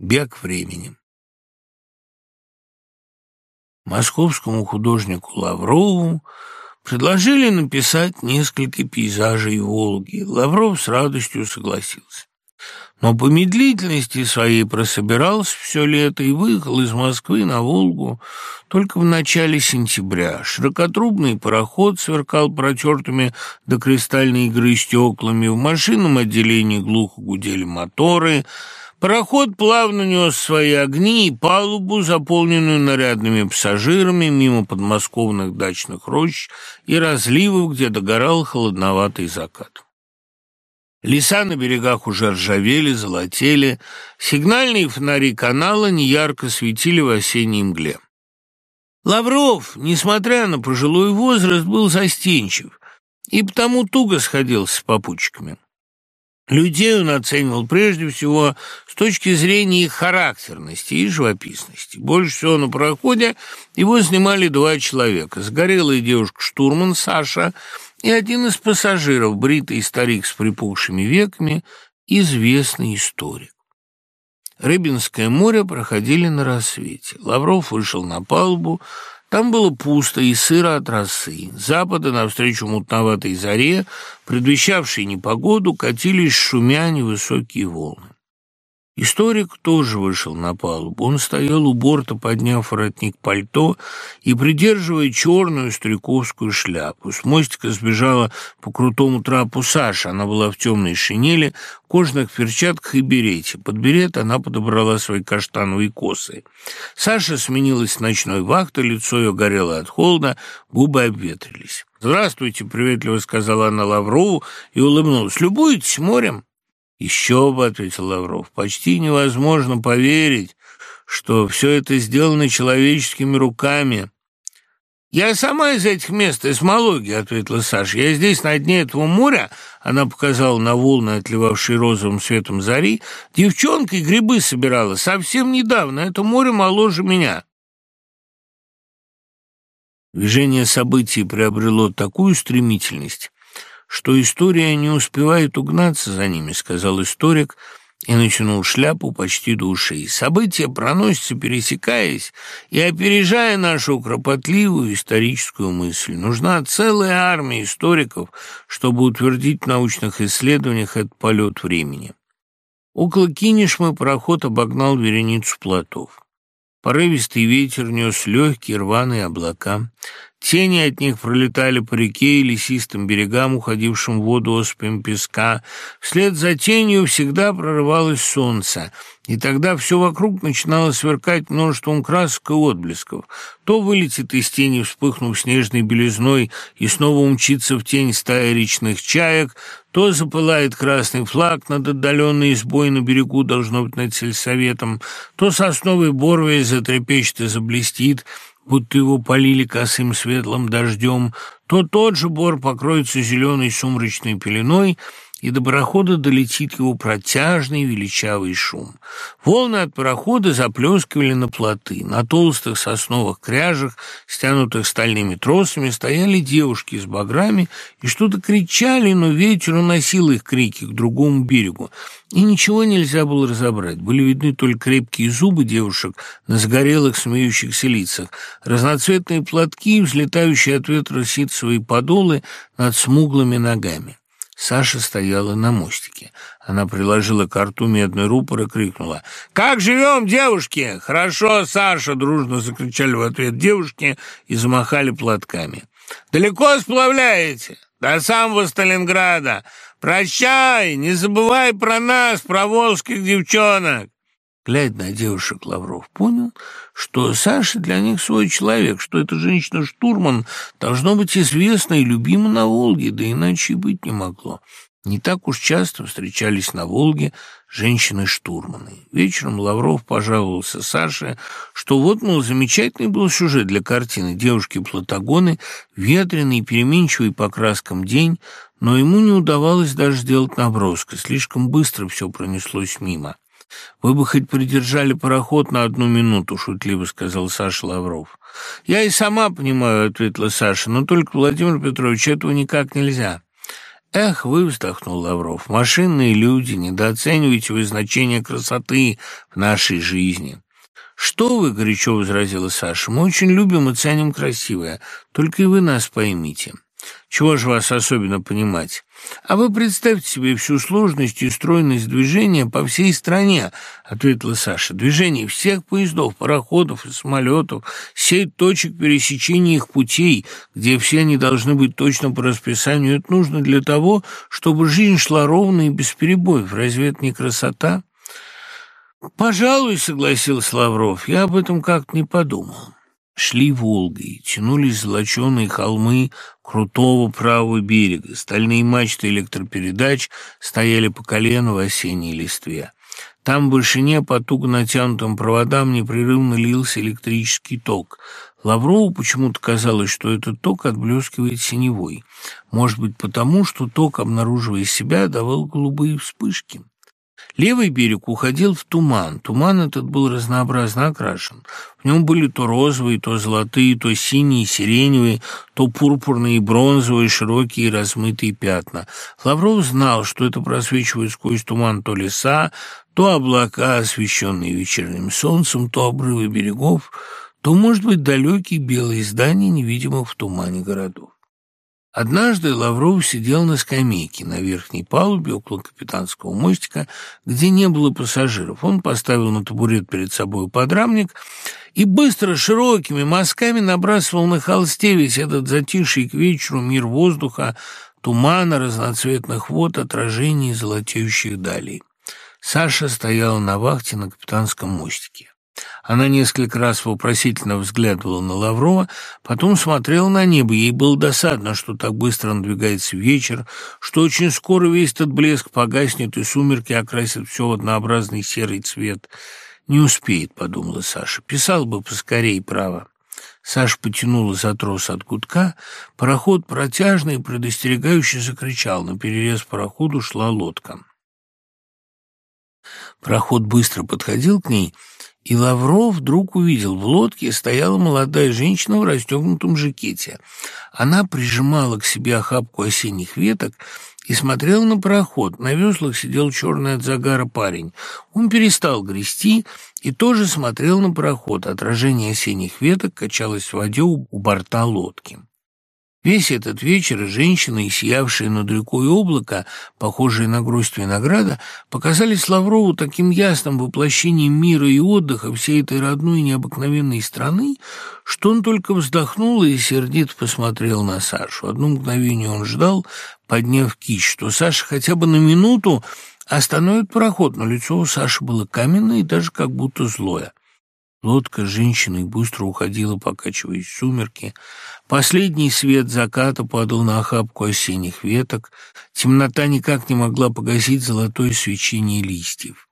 Бег времени. Московскому художнику Лаврову предложили написать несколько пейзажей Волги. Лавров с радостью согласился. Но по медлительности своей прособирался все лето и выехал из Москвы на Волгу только в начале сентября. Широкотрубный пароход сверкал протертыми до кристальной игры стеклами, в машинном отделении глухо гудели моторы — Пароход плавно нес свои огни и палубу, заполненную нарядными пассажирами, мимо подмосковных дачных рощ и разливов, где догорал холодноватый закат. Леса на берегах уже ржавели, золотели, сигнальные фонари канала неярко светили в осенней мгле. Лавров, несмотря на пожилой возраст, был застенчив и потому туго сходился с попутчиками. Людей он оценивал прежде всего с точки зрения их характерности и живописности. Больше всего на пароходе его снимали два человека. Сгорелая девушка-штурман Саша и один из пассажиров, бритый старик с припухшими веками, известный историк. Рыбинское море проходили на рассвете. Лавров вышел на палубу, там было пусто и сыро от росы. Запада навстречу мутноватой заре, предвещавшей непогоду, катились шумя невысокие волны. Историк тоже вышел на палубу. Он стоял у борта, подняв воротник пальто и придерживая черную стариковскую шляпу. С мостика сбежала по крутому трапу Саша. Она была в темной шинели, кожаных перчатках и берете. Под берет она подобрала свои каштановые косы. Саша сменилась ночной вахтой, лицо ее горело от холода, губы обветрились. «Здравствуйте», — приветливо сказала она Лаврову и улыбнулась. «Любуетесь морем?» «Еще бы», — ответил Лавров, — «почти невозможно поверить, что все это сделано человеческими руками». «Я сама из этих мест, из Малоги», — ответила Саша. «Я здесь, на дне этого моря», — она показала на волны, отливавшие розовым светом зари, «девчонкой грибы собирала совсем недавно. Это море моложе меня». Движение событий приобрело такую стремительность, что история не успевает угнаться за ними», — сказал историк и натянул шляпу почти до ушей. «События проносятся, пересекаясь и опережая нашу кропотливую историческую мысль. Нужна целая армия историков, чтобы утвердить в научных исследованиях этот полет времени». Около Кинешмы пароход обогнал вереницу плотов. Порывистый ветер нес легкие рваные облака. Тени от них пролетали по реке и лесистым берегам, уходившим в воду осыпями песка. Вслед за тенью всегда прорывалось солнце, и тогда все вокруг начинало сверкать множеством красок и отблесков. То вылетит из тени, вспыхнув снежной белизной, и снова умчится в тень стая речных чаек, то запылает красный флаг над отдаленной избой на берегу, должно быть, над сельсоветом, то сосновый борвей затрепещет и заблестит — будто его полили косым светлым дождем, то тот же бор покроется зеленой сумрачной пеленой, и до парохода долетит его протяжный величавый шум. Волны от парохода заплескивали на плоты. На толстых сосновых кряжах, стянутых стальными тросами, стояли девушки с баграми и что-то кричали, но ветер уносил их крики к другому берегу. И ничего нельзя было разобрать. Были видны только крепкие зубы девушек на загорелых смеющихся лицах, разноцветные платки, взлетающие от ветра ситцевые подолы над смуглыми ногами. Саша стояла на мостике. Она приложила к рту медный рупор и крикнула. «Как живем, девушки?» «Хорошо, Саша!» — дружно закричали в ответ девушки и замахали платками. «Далеко сплавляете?» «До самого Сталинграда! Прощай! Не забывай про нас, про волжских девчонок!» Глядя на девушек, Лавров понял, что Саша для них свой человек, что эта женщина-штурман должно быть известна и любима на Волге, да иначе и быть не могло. Не так уж часто встречались на Волге женщины-штурманы. Вечером Лавров пожаловался Саше, что вот, мол, замечательный был сюжет для картины «Девушки-платагоны», ветреный, переменчивый по краскам день, но ему не удавалось даже сделать наброска, слишком быстро все пронеслось мимо. «Вы бы хоть придержали пароход на одну минуту», — шутливо сказал Саша Лавров. «Я и сама понимаю», — ответила Саша, «но только, Владимир Петрович, этого никак нельзя». «Эх вы», — вздохнул Лавров, — «машинные люди, недооцениваете вы значение красоты в нашей жизни». «Что вы?» — горячо возразила Саша. «Мы очень любим и ценим красивое. Только и вы нас поймите». «Чего же вас особенно понимать?» «А вы представьте себе всю сложность и стройность движения по всей стране», — ответила Саша. «Движение всех поездов, пароходов и самолетов, сеть точек пересечения их путей, где все они должны быть точно по расписанию. Это нужно для того, чтобы жизнь шла ровно и без перебоев. Разве это не красота?» «Пожалуй», — согласился Лавров, — «я об этом как-то не подумал». Шли Волгой, тянулись золоченые холмы крутого правого берега, стальные мачты электропередач стояли по колено в осенней листве. Там в вышине по туго натянутым проводам непрерывно лился электрический ток. Лаврову почему-то казалось, что этот ток отблескивает синевой. Может быть, потому, что ток, обнаруживая себя, давал голубые вспышки. Левый берег уходил в туман. Туман этот был разнообразно окрашен. В нем были то розовые, то золотые, то синие, сиреневые, то пурпурные, бронзовые, широкие размытые пятна. Лавров знал, что это просвечивает сквозь туман то леса, то облака, освещенные вечерним солнцем, то обрывы берегов, то, может быть, далекие белые здания, невидимых в тумане городов. Однажды Лавров сидел на скамейке на верхней палубе около капитанского мостика, где не было пассажиров. Он поставил на табурет перед собой подрамник и быстро широкими мазками набрасывал на холсте весь этот затиший к вечеру мир воздуха, тумана, разноцветных вод, отражений золотеющих далей. Саша стояла на вахте на капитанском мостике. Она несколько раз вопросительно взглядывала на Лаврова, потом смотрела на небо. Ей было досадно, что так быстро надвигается вечер, что очень скоро весь этот блеск погаснет, и сумерки окрасят все в однообразный серый цвет. «Не успеет», — подумала Саша. «Писал бы поскорей, право». Саша потянула за трос от гудка. Пароход протяжный и предостерегающе закричал. На перерез пароходу шла лодка. Пароход быстро подходил к ней — и Лавров вдруг увидел, в лодке стояла молодая женщина в расстегнутом жакете. Она прижимала к себе охапку осенних веток и смотрела на пароход. На веслах сидел черный от загара парень. Он перестал грести и тоже смотрел на пароход. Отражение осенних веток качалось в воде у борта лодки. Весь этот вечер женщины, и сиявшие над рекой облако, похожие на гроздь винограда, показались Лаврову таким ясным воплощением мира и отдыха всей этой родной необыкновенной страны, что он только вздохнул и сердито посмотрел на Сашу. Одно мгновение он ждал, подняв кисть, что Саша хотя бы на минуту остановит пароход, но лицо у Саши было каменное и даже как будто злое. Лодка с женщиной быстро уходила, покачиваясь в сумерки. Последний свет заката падал на охапку осенних веток. Темнота никак не могла погасить золотое свечение листьев.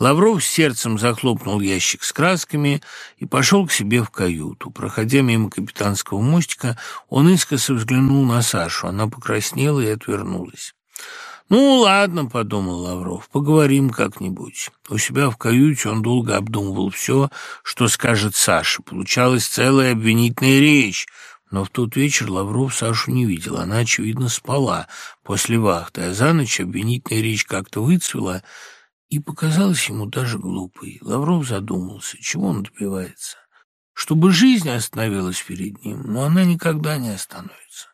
Лавров с сердцем захлопнул ящик с красками и пошел к себе в каюту. Проходя мимо капитанского мостика, он искоса взглянул на Сашу. Она покраснела и отвернулась. «Ну, ладно», — подумал Лавров, — «поговорим как-нибудь». У себя в каюте он долго обдумывал все, что скажет Саша. Получалась целая обвинительная речь. Но в тот вечер Лавров Сашу не видел. Она, очевидно, спала после вахты, а за ночь обвинительная речь как-то выцвела и показалась ему даже глупой. Лавров задумался, чего он добивается. Чтобы жизнь остановилась перед ним, но она никогда не остановится.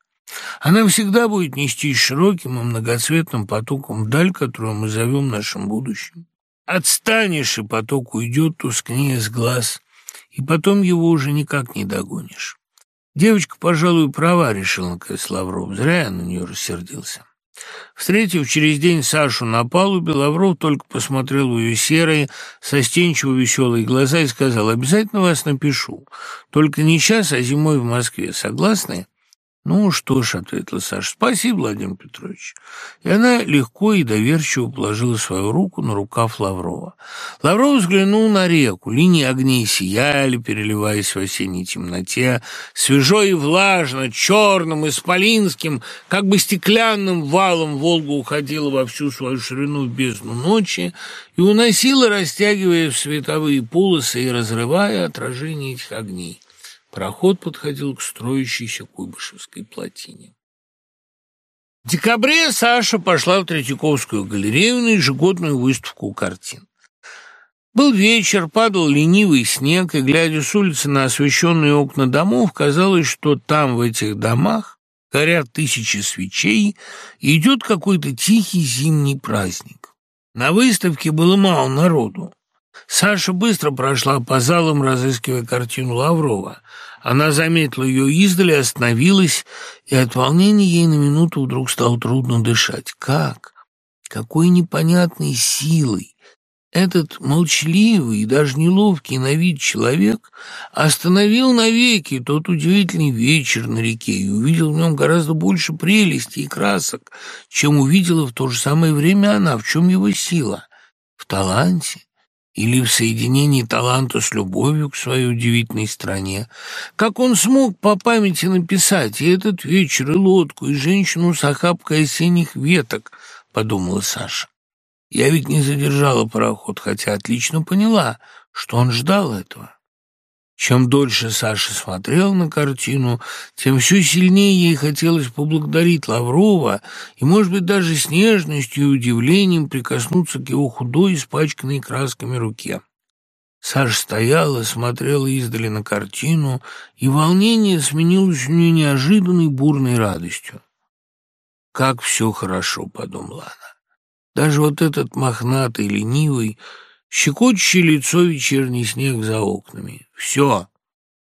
Она всегда будет нести широким и многоцветным потоком вдаль, которую мы зовем нашим будущим. Отстанешь, и поток уйдет, тускнее с глаз, и потом его уже никак не догонишь. Девочка, пожалуй, права, решил наконец Лавров. Зря я на нее рассердился. Встретив через день Сашу на палубе, Лавров только посмотрел в ее серые, состенчиво веселые глаза и сказал, «Обязательно вас напишу. Только не сейчас, а зимой в Москве. Согласны?» «Ну что ж», — ответила Саша, — «спасибо, Владимир Петрович». И она легко и доверчиво положила свою руку на рукав Лаврова. Лавров взглянул на реку. Линии огней сияли, переливаясь в осенней темноте. Свежо и влажно, черным, исполинским, как бы стеклянным валом Волга уходила во всю свою ширину в бездну ночи и уносила, растягивая в световые полосы и разрывая отражение этих огней. Проход подходил к строящейся Куйбышевской плотине. В декабре Саша пошла в Третьяковскую галерею на ежегодную выставку картин. Был вечер, падал ленивый снег, и, глядя с улицы на освещенные окна домов, казалось, что там, в этих домах, горят тысячи свечей, и идет какой-то тихий зимний праздник. На выставке было мало народу. Саша быстро прошла по залам, разыскивая картину Лаврова. Она заметила ее издали, остановилась, и от волнения ей на минуту вдруг стало трудно дышать. Как? Какой непонятной силой этот молчаливый и даже неловкий на вид человек остановил навеки тот удивительный вечер на реке и увидел в нем гораздо больше прелести и красок, чем увидела в то же самое время она. В чем его сила? В таланте? Или в соединении таланта с любовью к своей удивительной стране. Как он смог по памяти написать и этот вечер, и лодку, и женщину с охапкой осенних веток, подумала Саша. Я ведь не задержала пароход, хотя отлично поняла, что он ждал этого. Чем дольше Саша смотрел на картину, тем все сильнее ей хотелось поблагодарить Лаврова и, может быть, даже с нежностью и удивлением прикоснуться к его худой, испачканной красками руке. Саша стояла, смотрела издали на картину, и волнение сменилось у нее неожиданной бурной радостью. «Как все хорошо», — подумала она. «Даже вот этот мохнатый, ленивый, щекочущий лицо вечерний снег за окнами. Все,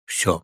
все.